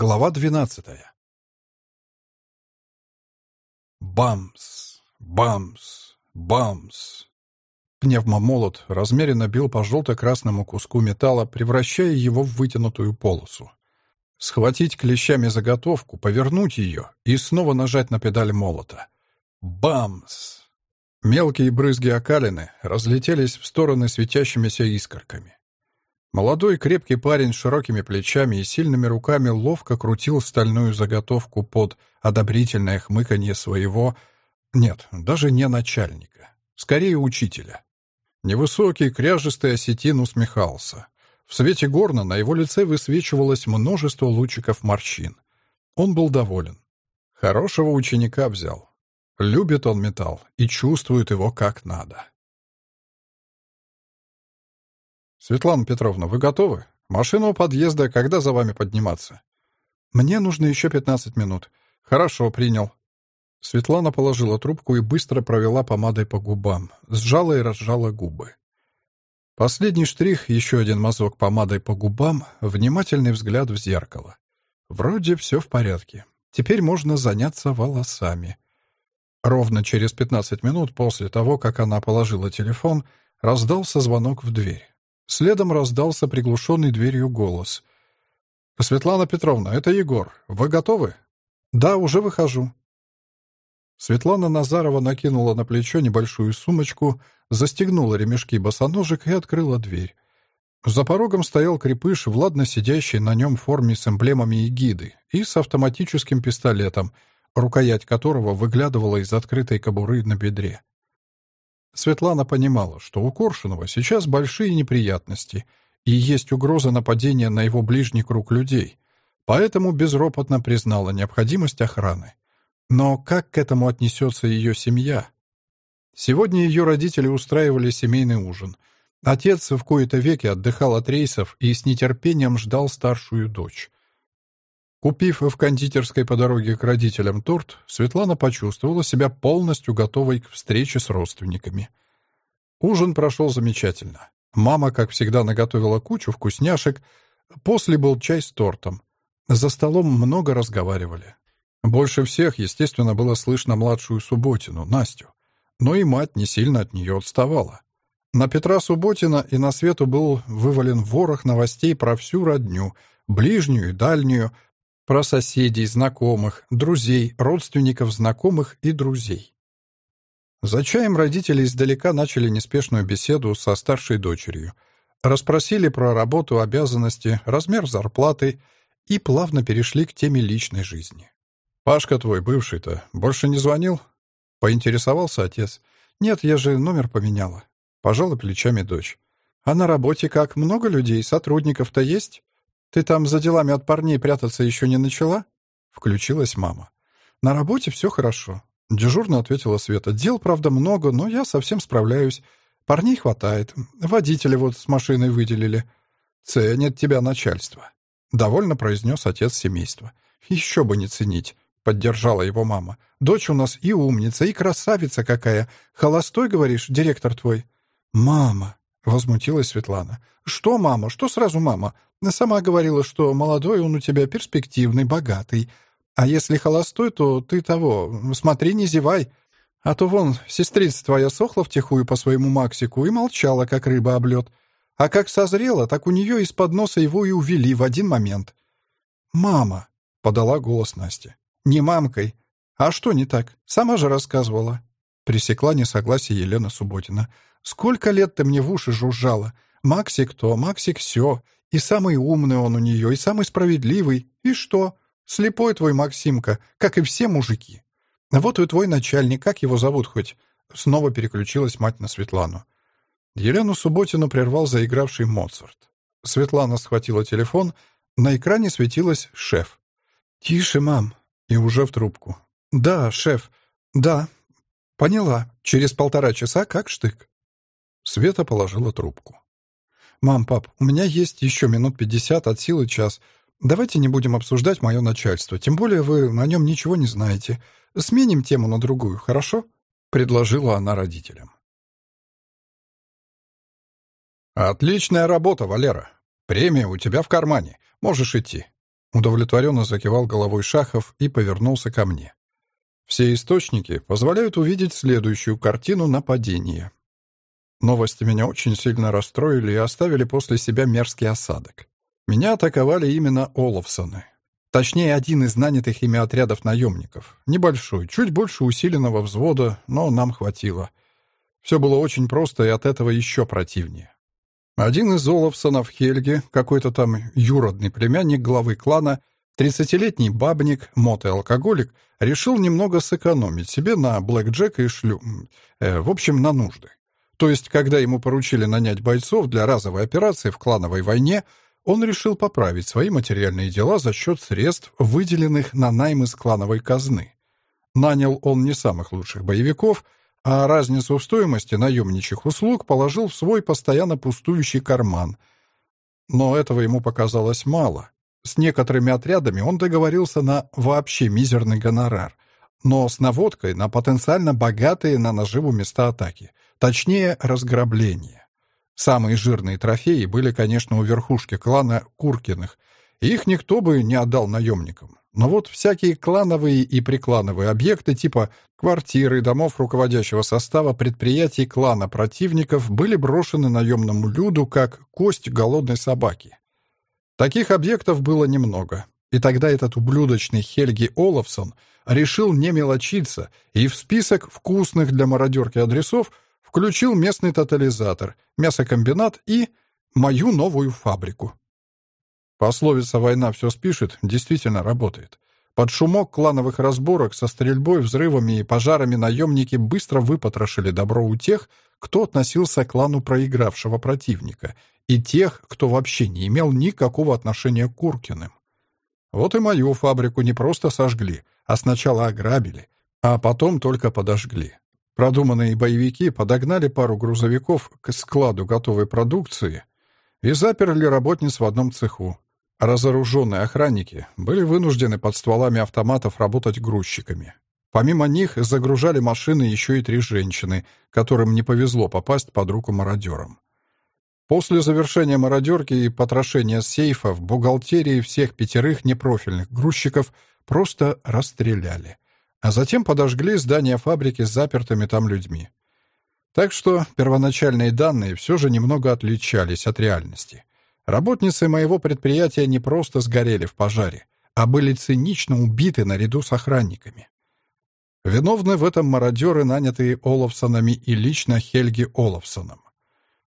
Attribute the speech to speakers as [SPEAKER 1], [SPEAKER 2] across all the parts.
[SPEAKER 1] Глава двенадцатая. Бамс, бамс, бамс. Пневмомолот размеренно бил по желто-красному куску металла, превращая его в вытянутую полосу. Схватить клещами заготовку, повернуть ее и снова нажать на педаль молота. Бамс! Мелкие брызги окалины разлетелись в стороны светящимися искорками. Молодой крепкий парень с широкими плечами и сильными руками ловко крутил стальную заготовку под одобрительное хмыканье своего... Нет, даже не начальника. Скорее, учителя. Невысокий, кряжистый осетин усмехался. В свете горна на его лице высвечивалось множество лучиков морщин. Он был доволен. Хорошего ученика взял. Любит он металл и чувствует его как надо. «Светлана Петровна, вы готовы? Машина у подъезда, когда за вами подниматься?» «Мне нужно еще пятнадцать минут». «Хорошо, принял». Светлана положила трубку и быстро провела помадой по губам, сжала и разжала губы. Последний штрих, еще один мазок помадой по губам, внимательный взгляд в зеркало. Вроде все в порядке. Теперь можно заняться волосами. Ровно через пятнадцать минут после того, как она положила телефон, раздался звонок в дверь. Следом раздался приглушенный дверью голос. «Светлана Петровна, это Егор. Вы готовы?» «Да, уже выхожу». Светлана Назарова накинула на плечо небольшую сумочку, застегнула ремешки босоножек и открыла дверь. За порогом стоял крепыш в ладно сидящей на нем форме с эмблемами эгиды и с автоматическим пистолетом, рукоять которого выглядывала из открытой кобуры на бедре. Светлана понимала, что у Коршунова сейчас большие неприятности и есть угроза нападения на его ближний круг людей, поэтому безропотно признала необходимость охраны. Но как к этому отнесется ее семья? Сегодня ее родители устраивали семейный ужин. Отец в кои-то веки отдыхал от рейсов и с нетерпением ждал старшую дочь. Купив в кондитерской по дороге к родителям торт, Светлана почувствовала себя полностью готовой к встрече с родственниками. Ужин прошел замечательно. Мама, как всегда, наготовила кучу вкусняшек. После был чай с тортом. За столом много разговаривали. Больше всех, естественно, было слышно младшую Субботину, Настю. Но и мать не сильно от нее отставала. На Петра Субботина и на Свету был вывален ворох новостей про всю родню, ближнюю и дальнюю, про соседей, знакомых, друзей, родственников знакомых и друзей. За чаем родители издалека начали неспешную беседу со старшей дочерью. Расспросили про работу, обязанности, размер зарплаты и плавно перешли к теме личной жизни. «Пашка твой, бывший-то, больше не звонил?» — поинтересовался отец. «Нет, я же номер поменяла». Пожала плечами дочь. «А на работе как? Много людей? Сотрудников-то есть?» «Ты там за делами от парней прятаться еще не начала?» Включилась мама. «На работе все хорошо», — дежурно ответила Света. «Дел, правда, много, но я совсем справляюсь. Парней хватает. Водителя вот с машиной выделили. Ценит тебя начальство», — довольно произнес отец семейства. «Еще бы не ценить», — поддержала его мама. «Дочь у нас и умница, и красавица какая. Холостой, говоришь, директор твой?» «Мама», — возмутилась Светлана. «Что, мама? Что сразу мама? Сама говорила, что молодой он у тебя перспективный, богатый. А если холостой, то ты того, смотри, не зевай. А то вон, сестрица твоя сохла втихую по своему Максику и молчала, как рыба об лед. А как созрела, так у нее из-под носа его и увели в один момент. «Мама», — подала голос Настя. «Не мамкой. А что не так? Сама же рассказывала». Пресекла несогласие Елена Субботина. «Сколько лет ты мне в уши жужжала? Максик то, Максик все. И самый умный он у нее, и самый справедливый. И что? Слепой твой Максимка, как и все мужики. Вот и твой начальник, как его зовут хоть?» Снова переключилась мать на Светлану. Елену Субботину прервал заигравший Моцарт. Светлана схватила телефон. На экране светилась «Шеф». «Тише, мам!» И уже в трубку. «Да, шеф. Да. Поняла. Через полтора часа как штык». Света положила трубку. «Мам, пап, у меня есть еще минут пятьдесят от силы час. Давайте не будем обсуждать мое начальство, тем более вы о нем ничего не знаете. Сменим тему на другую, хорошо?» — предложила она родителям. «Отличная работа, Валера. Премия у тебя в кармане. Можешь идти». Удовлетворенно закивал головой Шахов и повернулся ко мне. Все источники позволяют увидеть следующую картину нападения. Новости меня очень сильно расстроили и оставили после себя мерзкий осадок. Меня атаковали именно Олафсоны. Точнее, один из нанятых ими отрядов наемников. Небольшой, чуть больше усиленного взвода, но нам хватило. Все было очень просто и от этого еще противнее. Один из Олафсонов Хельги, какой-то там юродный племянник главы клана, тридцатилетний бабник, мот и алкоголик, решил немного сэкономить себе на блэкджек и шлю... Э, в общем, на нужды. То есть, когда ему поручили нанять бойцов для разовой операции в клановой войне, он решил поправить свои материальные дела за счет средств, выделенных на найм из клановой казны. Нанял он не самых лучших боевиков, а разницу в стоимости наемничьих услуг положил в свой постоянно пустующий карман. Но этого ему показалось мало. С некоторыми отрядами он договорился на вообще мизерный гонорар, но с наводкой на потенциально богатые на наживу места атаки. Точнее, разграбление. Самые жирные трофеи были, конечно, у верхушки клана Куркиных. Их никто бы не отдал наемникам. Но вот всякие клановые и приклановые объекты типа квартиры, домов руководящего состава предприятий клана противников были брошены наемному люду как кость голодной собаки. Таких объектов было немного. И тогда этот ублюдочный Хельги Олафсон решил не мелочиться и в список вкусных для мародерки адресов Включил местный тотализатор, мясокомбинат и мою новую фабрику. Пословица «война все спишет» действительно работает. Под шумок клановых разборок со стрельбой, взрывами и пожарами наемники быстро выпотрошили добро у тех, кто относился к клану проигравшего противника, и тех, кто вообще не имел никакого отношения к Куркиным. Вот и мою фабрику не просто сожгли, а сначала ограбили, а потом только подожгли. Продуманные боевики подогнали пару грузовиков к складу готовой продукции и заперли работниц в одном цеху. Разоруженные охранники были вынуждены под стволами автоматов работать грузчиками. Помимо них загружали машины еще и три женщины, которым не повезло попасть под руку мародерам. После завершения мародерки и потрошения сейфов бухгалтерии всех пятерых непрофильных грузчиков просто расстреляли а затем подожгли здание фабрики с запертыми там людьми. Так что первоначальные данные все же немного отличались от реальности. Работницы моего предприятия не просто сгорели в пожаре, а были цинично убиты наряду с охранниками. Виновны в этом мародеры, нанятые Олафсонами и лично Хельги Олафсоном.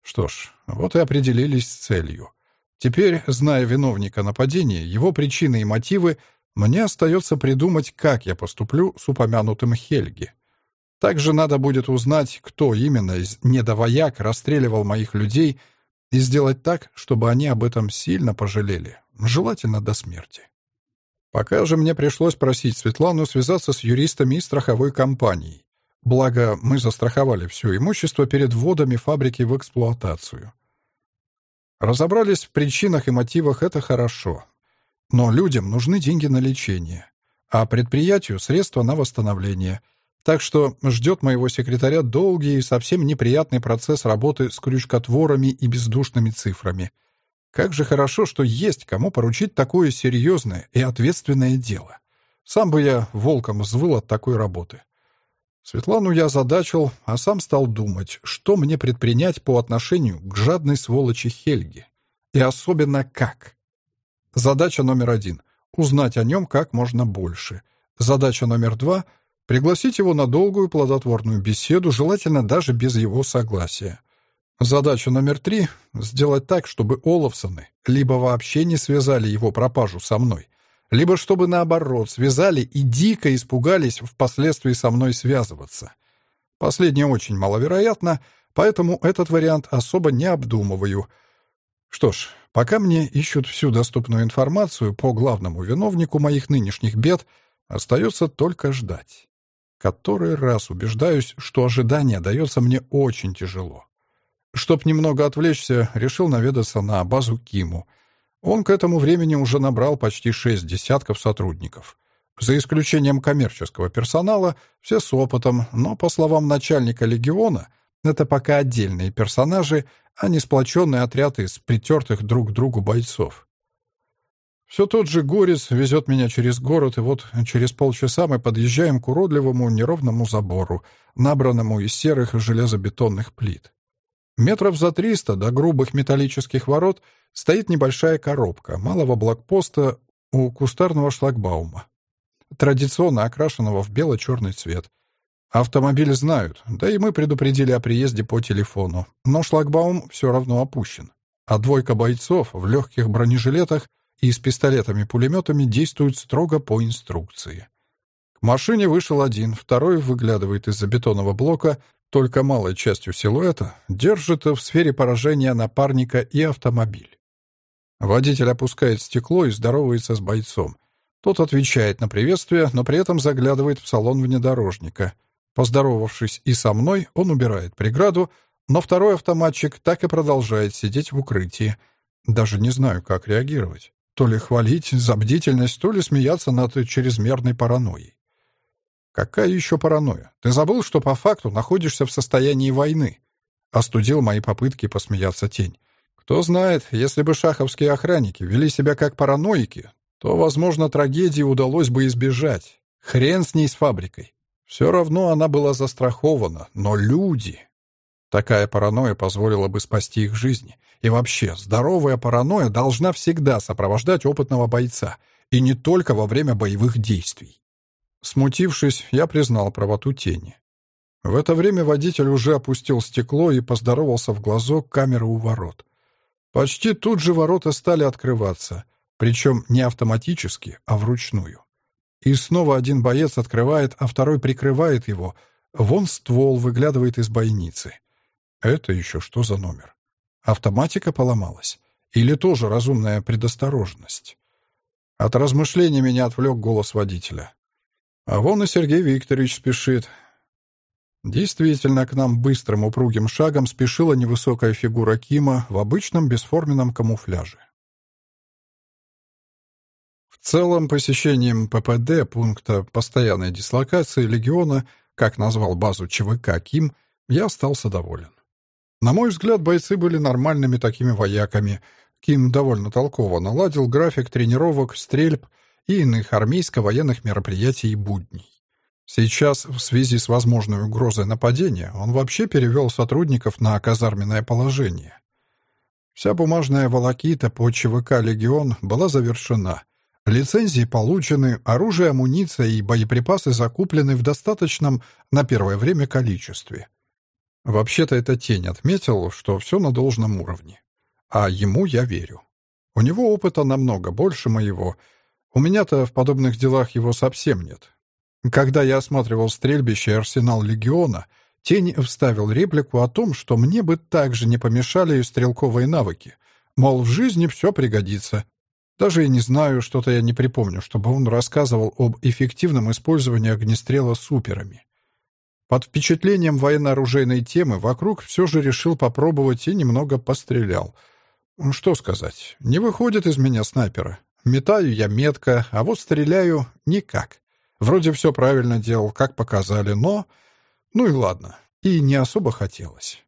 [SPEAKER 1] Что ж, вот и определились с целью. Теперь, зная виновника нападения, его причины и мотивы, мне остается придумать, как я поступлю с упомянутым Хельги. Также надо будет узнать, кто именно из недовояк расстреливал моих людей, и сделать так, чтобы они об этом сильно пожалели, желательно до смерти. Пока же мне пришлось просить Светлану связаться с юристами и страховой компанией. Благо, мы застраховали все имущество перед вводами фабрики в эксплуатацию. Разобрались в причинах и мотивах — это хорошо. Но людям нужны деньги на лечение, а предприятию — средства на восстановление. Так что ждет моего секретаря долгий и совсем неприятный процесс работы с крючкотворами и бездушными цифрами. Как же хорошо, что есть кому поручить такое серьезное и ответственное дело. Сам бы я волком взвыл от такой работы. Светлану я задачил, а сам стал думать, что мне предпринять по отношению к жадной сволочи Хельги. И особенно как. Задача номер один — узнать о нем как можно больше. Задача номер два — пригласить его на долгую плодотворную беседу, желательно даже без его согласия. Задача номер три — сделать так, чтобы Олафсоны либо вообще не связали его пропажу со мной, либо чтобы, наоборот, связали и дико испугались впоследствии со мной связываться. Последнее очень маловероятно, поэтому этот вариант особо не обдумываю. Что ж, Пока мне ищут всю доступную информацию по главному виновнику моих нынешних бед, остается только ждать. Который раз убеждаюсь, что ожидание дается мне очень тяжело. Чтоб немного отвлечься, решил наведаться на базу Киму. Он к этому времени уже набрал почти шесть десятков сотрудников. За исключением коммерческого персонала, все с опытом, но, по словам начальника легиона, это пока отдельные персонажи, а не сплоченный отряд из притертых друг к другу бойцов. Все тот же Горец везет меня через город, и вот через полчаса мы подъезжаем к уродливому неровному забору, набранному из серых железобетонных плит. Метров за триста до грубых металлических ворот стоит небольшая коробка малого блокпоста у кустарного шлагбаума, традиционно окрашенного в бело-черный цвет. Автомобиль знают, да и мы предупредили о приезде по телефону, но шлагбаум все равно опущен. А двойка бойцов в легких бронежилетах и с пистолетами-пулеметами действуют строго по инструкции. К машине вышел один, второй выглядывает из-за бетонного блока, только малой частью силуэта, держит в сфере поражения напарника и автомобиль. Водитель опускает стекло и здоровается с бойцом. Тот отвечает на приветствие, но при этом заглядывает в салон внедорожника. Поздоровавшись и со мной, он убирает преграду, но второй автоматчик так и продолжает сидеть в укрытии. Даже не знаю, как реагировать. То ли хвалить за бдительность, то ли смеяться над чрезмерной паранойей. Какая еще паранойя? Ты забыл, что по факту находишься в состоянии войны? Остудил мои попытки посмеяться тень. Кто знает, если бы шаховские охранники вели себя как параноики, то, возможно, трагедии удалось бы избежать. Хрен с ней с фабрикой. Все равно она была застрахована, но люди... Такая паранойя позволила бы спасти их жизни. И вообще, здоровая паранойя должна всегда сопровождать опытного бойца, и не только во время боевых действий. Смутившись, я признал правоту тени. В это время водитель уже опустил стекло и поздоровался в глазок камеры у ворот. Почти тут же ворота стали открываться, причем не автоматически, а вручную. И снова один боец открывает, а второй прикрывает его. Вон ствол выглядывает из бойницы. Это еще что за номер? Автоматика поломалась? Или тоже разумная предосторожность? От размышления меня отвлек голос водителя. А вон и Сергей Викторович спешит. Действительно, к нам быстрым упругим шагом спешила невысокая фигура Кима в обычном бесформенном камуфляже. Целом, посещением ППД, пункта постоянной дислокации легиона, как назвал базу ЧВК Ким, я остался доволен. На мой взгляд, бойцы были нормальными такими вояками. Ким довольно толково наладил график тренировок, стрельб — и иных армейско-военных мероприятий и будней. Сейчас, в связи с возможной угрозой нападения, он вообще перевел сотрудников на казарменное положение. Вся бумажная волокита по ЧВК «Легион» была завершена. Лицензии получены, оружие, амуниция и боеприпасы закуплены в достаточном на первое время количестве. Вообще-то эта тень отметил, что все на должном уровне. А ему я верю. У него опыта намного больше моего — у меня-то в подобных делах его совсем нет. Когда я осматривал стрельбище и арсенал Легиона, Тень вставил реплику о том, что мне бы также не помешали стрелковые навыки. Мол, в жизни все пригодится. Даже и не знаю, что-то я не припомню, чтобы он рассказывал об эффективном использовании огнестрела суперами. Под впечатлением военно-оружейной темы вокруг все же решил попробовать и немного пострелял. Что сказать, не выходит из меня снайпера. Метаю я метко, а вот стреляю никак. Вроде все правильно делал, как показали, но... Ну и ладно. И не особо хотелось.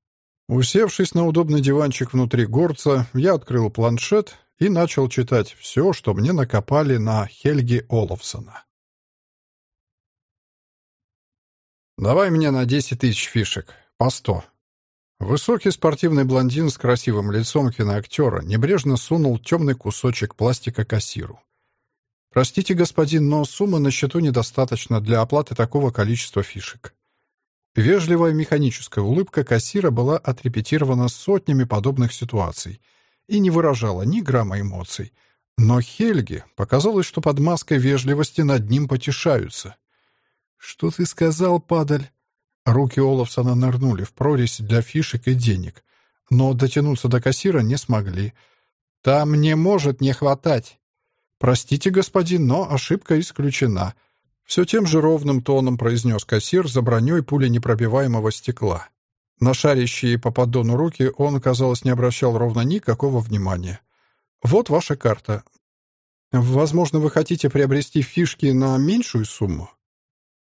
[SPEAKER 1] Усевшись на удобный диванчик внутри горца, я открыл планшет и начал читать все, что мне накопали на Хельги Олафсона. «Давай мне на десять тысяч фишек. По сто. Высокий спортивный блондин с красивым лицом киноактера небрежно сунул темный кусочек пластика кассиру. «Простите, господин, но суммы на счету недостаточно для оплаты такого количества фишек». Вежливая механическая улыбка кассира была отрепетирована сотнями подобных ситуаций и не выражала ни грамма эмоций. Но Хельге показалось, что под маской вежливости над ним потешаются. «Что ты сказал, падаль?» Руки Олафсона нырнули в прорезь для фишек и денег, но дотянуться до кассира не смогли. «Там не может не хватать!» «Простите, господин, но ошибка исключена», — все тем же ровным тоном произнес кассир за броней пуленепробиваемого стекла. На шарящие по поддону руки он, казалось, не обращал ровно никакого внимания. «Вот ваша карта. Возможно, вы хотите приобрести фишки на меньшую сумму?»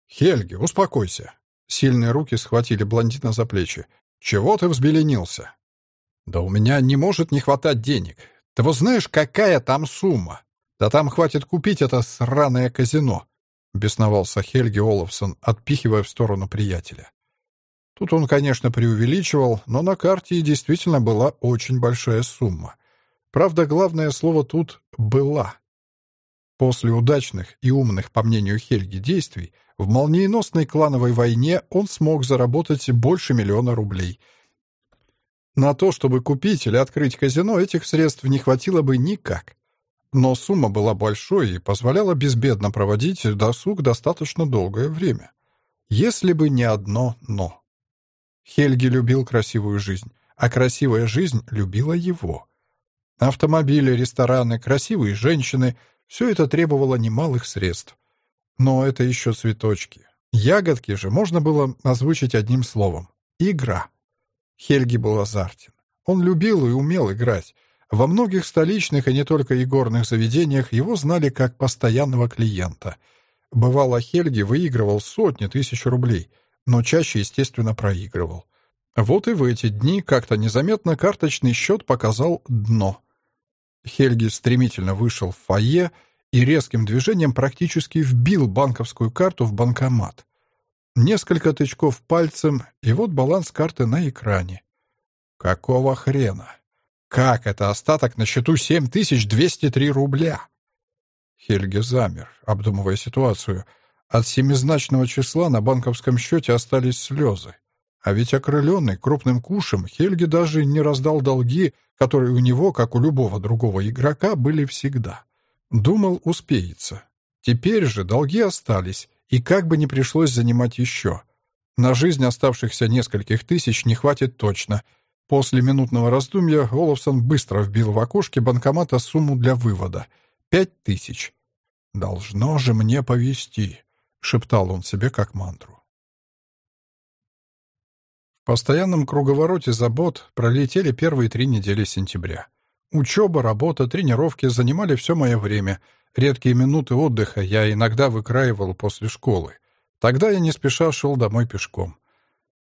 [SPEAKER 1] «Хельги, успокойся. Сильные руки схватили блондина за плечи. «Чего ты взбеленился?» «Да у меня не может не хватать денег. Ты вот знаешь, какая там сумма?» «Да там хватит купить это сраное казино!» — бесновался Хельги Олафсон, отпихивая в сторону приятеля. Тут он, конечно, преувеличивал, но на карте действительно была очень большая сумма. Правда, главное слово тут «была». После удачных и умных, по мнению Хельги, действий в молниеносной клановой войне он смог заработать больше миллиона рублей. На то, чтобы купить или открыть казино, этих средств не хватило бы никак. Но сумма была большой и позволяла безбедно проводить досуг достаточно долгое время. Если бы не одно «но». Хельги любил красивую жизнь, а красивая жизнь любила его. Автомобили, рестораны, красивые женщины — все это требовало немалых средств. Но это еще цветочки. Ягодки же можно было озвучить одним словом — игра. Хельги был азартен. Он любил и умел играть. Во многих столичных и не только игорных заведениях его знали как постоянного клиента. Бывало, Хельги выигрывал сотни тысяч рублей, но чаще, естественно, проигрывал. Вот и в эти дни как-то незаметно карточный счет показал дно. Хельги стремительно вышел в фойе и резким движением практически вбил банковскую карту в банкомат. Несколько тычков пальцем, и вот баланс карты на экране. Какого хрена? Как это остаток на счету 7203 рубля? Хельги замер, обдумывая ситуацию. От семизначного числа на банковском счете остались слезы. А ведь окрыленный крупным кушем, Хельги даже не раздал долги, которые у него, как у любого другого игрока, были всегда. Думал, успеется. Теперь же долги остались, и как бы не пришлось занимать еще. На жизнь оставшихся нескольких тысяч не хватит точно. После минутного раздумья Олафсон быстро вбил в окошке банкомата сумму для вывода — пять тысяч. «Должно же мне повезти», — шептал он себе как мантру постоянном круговороте забот пролетели первые три недели сентября. Учеба, работа, тренировки занимали все мое время. Редкие минуты отдыха я иногда выкраивал после школы. Тогда я не спеша шел домой пешком.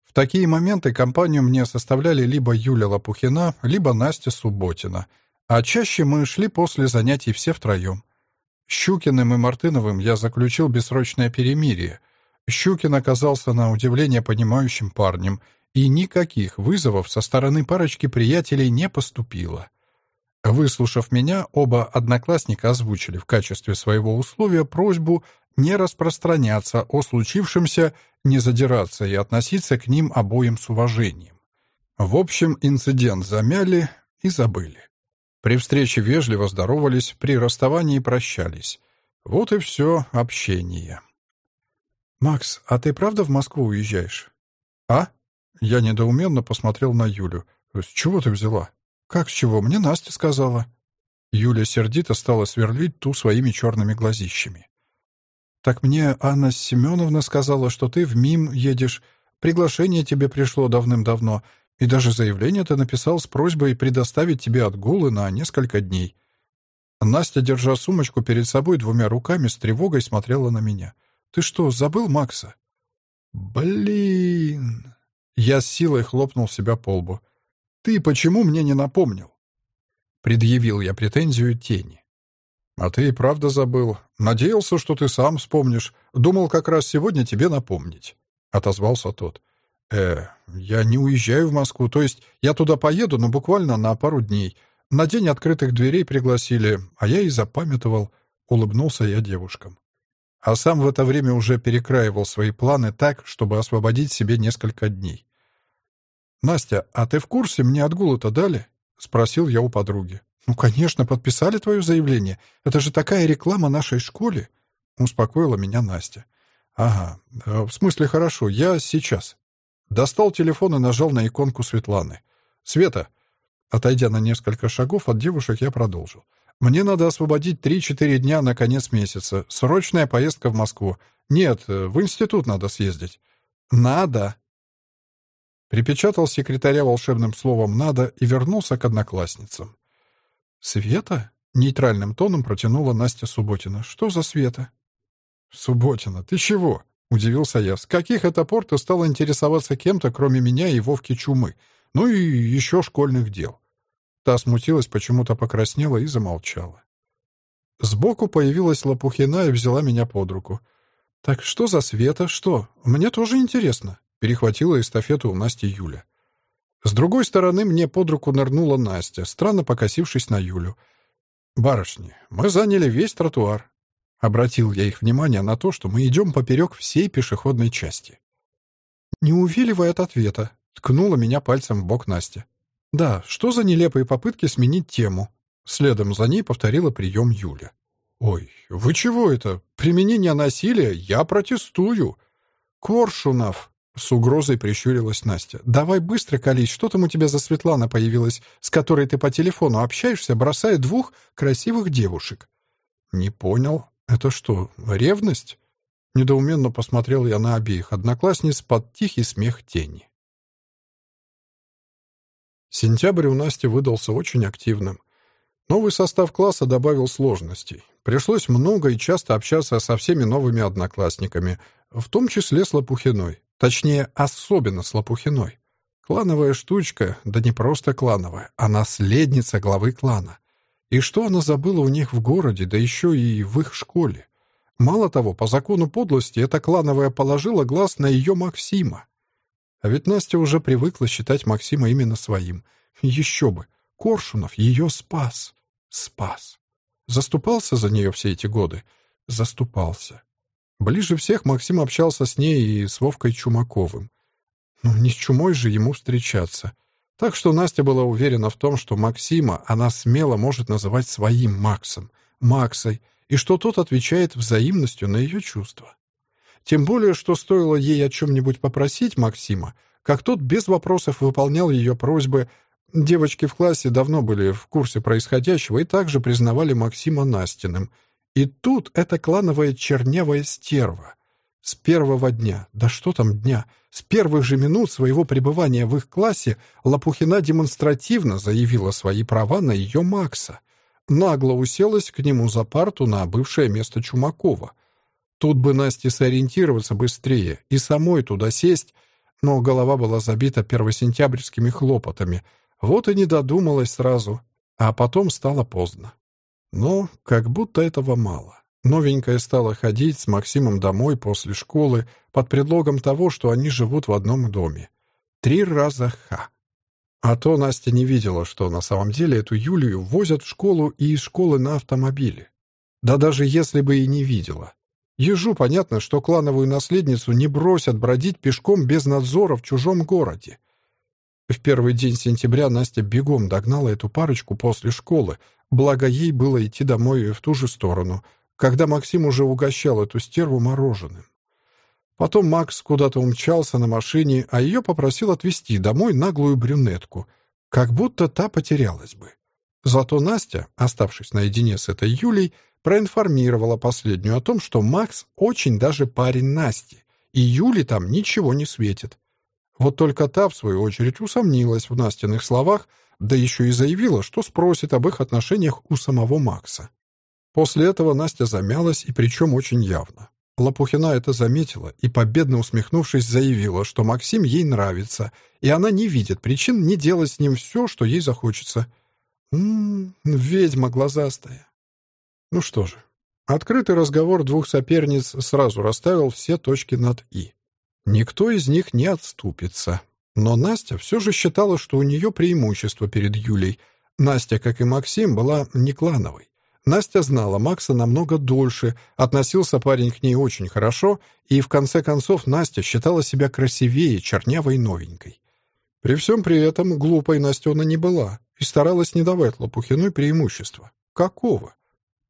[SPEAKER 1] В такие моменты компанию мне составляли либо Юля Лопухина, либо Настя Субботина. А чаще мы шли после занятий все втроем. Щукиным и Мартыновым я заключил бессрочное перемирие. Щукин оказался на удивление понимающим парнем — и никаких вызовов со стороны парочки приятелей не поступило. Выслушав меня, оба одноклассника озвучили в качестве своего условия просьбу не распространяться о случившемся, не задираться и относиться к ним обоим с уважением. В общем, инцидент замяли и забыли. При встрече вежливо здоровались, при расставании прощались. Вот и все общение. «Макс, а ты правда в Москву уезжаешь?» «А?» Я недоуменно посмотрел на Юлю. «С чего ты взяла?» «Как с чего? Мне Настя сказала». Юля сердито стала сверлить ту своими черными глазищами. «Так мне Анна Семеновна сказала, что ты в МИМ едешь. Приглашение тебе пришло давным-давно, и даже заявление ты написал с просьбой предоставить тебе отгулы на несколько дней». Настя, держа сумочку перед собой двумя руками, с тревогой смотрела на меня. «Ты что, забыл Макса?» «Блин!» Я с силой хлопнул себя по лбу. «Ты почему мне не напомнил?» Предъявил я претензию тени. «А ты и правда забыл. Надеялся, что ты сам вспомнишь. Думал как раз сегодня тебе напомнить», — отозвался тот. «Э, я не уезжаю в Москву, то есть я туда поеду, но буквально на пару дней. На день открытых дверей пригласили, а я и запамятовал», — улыбнулся я девушкам а сам в это время уже перекраивал свои планы так, чтобы освободить себе несколько дней. «Настя, а ты в курсе, мне отгулы-то дали?» — спросил я у подруги. «Ну, конечно, подписали твое заявление. Это же такая реклама нашей школе!» — успокоила меня Настя. «Ага, э, в смысле хорошо, я сейчас». Достал телефон и нажал на иконку Светланы. «Света!» Отойдя на несколько шагов от девушек, я продолжил. Мне надо освободить три-четыре дня на конец месяца. Срочная поездка в Москву. Нет, э, в институт надо съездить. Надо. Припечатал секретаря волшебным словом «надо» и вернулся к одноклассницам. «Света?» — нейтральным тоном протянула Настя Субботина. «Что за Света?» «Субботина, ты чего?» — удивился я. «С каких это пор ты стал интересоваться кем-то, кроме меня и Вовки Чумы? Ну и еще школьных дел?» Та смутилась, почему-то покраснела и замолчала. Сбоку появилась Лопухина и взяла меня под руку. «Так что за Света? Что? Мне тоже интересно», — перехватила эстафету у Насти Юля. С другой стороны мне под руку нырнула Настя, странно покосившись на Юлю. «Барышни, мы заняли весь тротуар». Обратил я их внимание на то, что мы идем поперек всей пешеходной части. «Не увиливая от ответа», — ткнула меня пальцем в бок Настя. «Да, что за нелепые попытки сменить тему?» Следом за ней повторила прием Юля. «Ой, вы чего это? Применение насилия? Я протестую!» «Коршунов!» — с угрозой прищурилась Настя. «Давай быстро колись, что там у тебя за Светлана появилась, с которой ты по телефону общаешься, бросая двух красивых девушек?» «Не понял. Это что, ревность?» Недоуменно посмотрел я на обеих одноклассниц под тихий смех тени. Сентябрь у Насти выдался очень активным. Новый состав класса добавил сложностей. Пришлось много и часто общаться со всеми новыми одноклассниками, в том числе с Лопухиной. Точнее, особенно с Лопухиной. Клановая штучка, да не просто клановая, а наследница главы клана. И что она забыла у них в городе, да еще и в их школе? Мало того, по закону подлости эта клановая положила глаз на ее Максима. А ведь Настя уже привыкла считать Максима именно своим. Еще бы, Коршунов ее спас. Спас. Заступался за нее все эти годы? Заступался. Ближе всех Максим общался с ней и с Вовкой Чумаковым. Ну, не с Чумой же ему встречаться. Так что Настя была уверена в том, что Максима она смело может называть своим Максом, Максой, и что тот отвечает взаимностью на ее чувства. Тем более, что стоило ей о чем-нибудь попросить Максима, как тот без вопросов выполнял ее просьбы Девочки в классе давно были в курсе происходящего и также признавали Максима Настиным. И тут эта клановая чернявая стерва. С первого дня, да что там дня, с первых же минут своего пребывания в их классе Лопухина демонстративно заявила свои права на ее Макса. Нагло уселась к нему за парту на бывшее место Чумакова. Тут бы Насте сориентироваться быстрее и самой туда сесть, но голова была забита первосентябрьскими хлопотами — вот и не додумалась сразу, а потом стало поздно. Но как будто этого мало. Новенькая стала ходить с Максимом домой после школы под предлогом того, что они живут в одном доме. Три раза ха. А то Настя не видела, что на самом деле эту Юлию возят в школу и из школы на автомобиле. Да даже если бы и не видела. Ежу понятно, что клановую наследницу не бросят бродить пешком без надзора в чужом городе. В первый день сентября Настя бегом догнала эту парочку после школы, благо ей было идти домой в ту же сторону, когда Максим уже угощал эту стерву мороженым. Потом Макс куда-то умчался на машине, а ее попросил отвезти домой наглую брюнетку, как будто та потерялась бы. Зато Настя, оставшись наедине с этой Юлей, проинформировала последнюю о том, что Макс очень даже парень Насти, и Юле там ничего не светит. Вот только та, в свою очередь, усомнилась в Настиных словах, да еще и заявила, что спросит об их отношениях у самого Макса. После этого Настя замялась, и причем очень явно. Лопухина это заметила и, победно усмехнувшись, заявила, что Максим ей нравится, и она не видит причин не делать с ним все, что ей захочется. М-м, ведьма глазастая. Ну что же, открытый разговор двух соперниц сразу расставил все точки над «и». Никто из них не отступится. Но Настя все же считала, что у нее преимущество перед Юлей. Настя, как и Максим, была не клановой. Настя знала Макса намного дольше, относился парень к ней очень хорошо, и в конце концов Настя считала себя красивее, чернявой новенькой. При всем при этом глупой Настена не была и старалась не давать Лопухиной преимущества. Какого?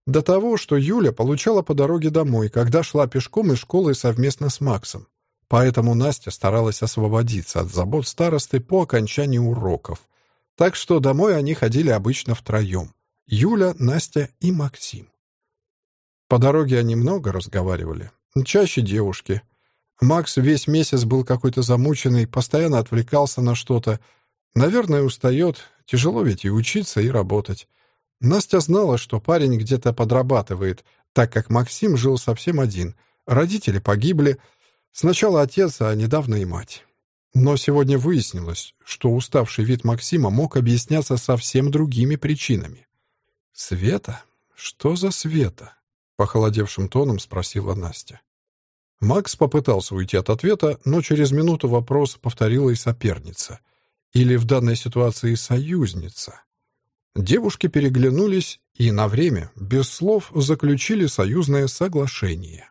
[SPEAKER 1] До того, что Юля получала по дороге домой, когда шла пешком из школы совместно с Максом. Поэтому Настя старалась освободиться от забот старосты по окончании уроков. Так что домой они ходили обычно втроем. Юля, Настя и Максим. По дороге они много разговаривали. Чаще девушки. Макс весь месяц был какой-то замученный, постоянно отвлекался на что-то. Наверное, устает. Тяжело ведь и учиться, и работать. Настя знала, что парень где-то подрабатывает, так как Максим жил совсем один. Родители погибли, Сначала отец, а недавно и мать. Но сегодня выяснилось, что уставший вид Максима мог объясняться совсем другими причинами. Света? «Что за Света?» — похолодевшим тоном спросила Настя. Макс попытался уйти от ответа, но через минуту вопрос повторила и соперница. Или в данной ситуации союзница. Девушки переглянулись и на время, без слов, заключили союзное соглашение.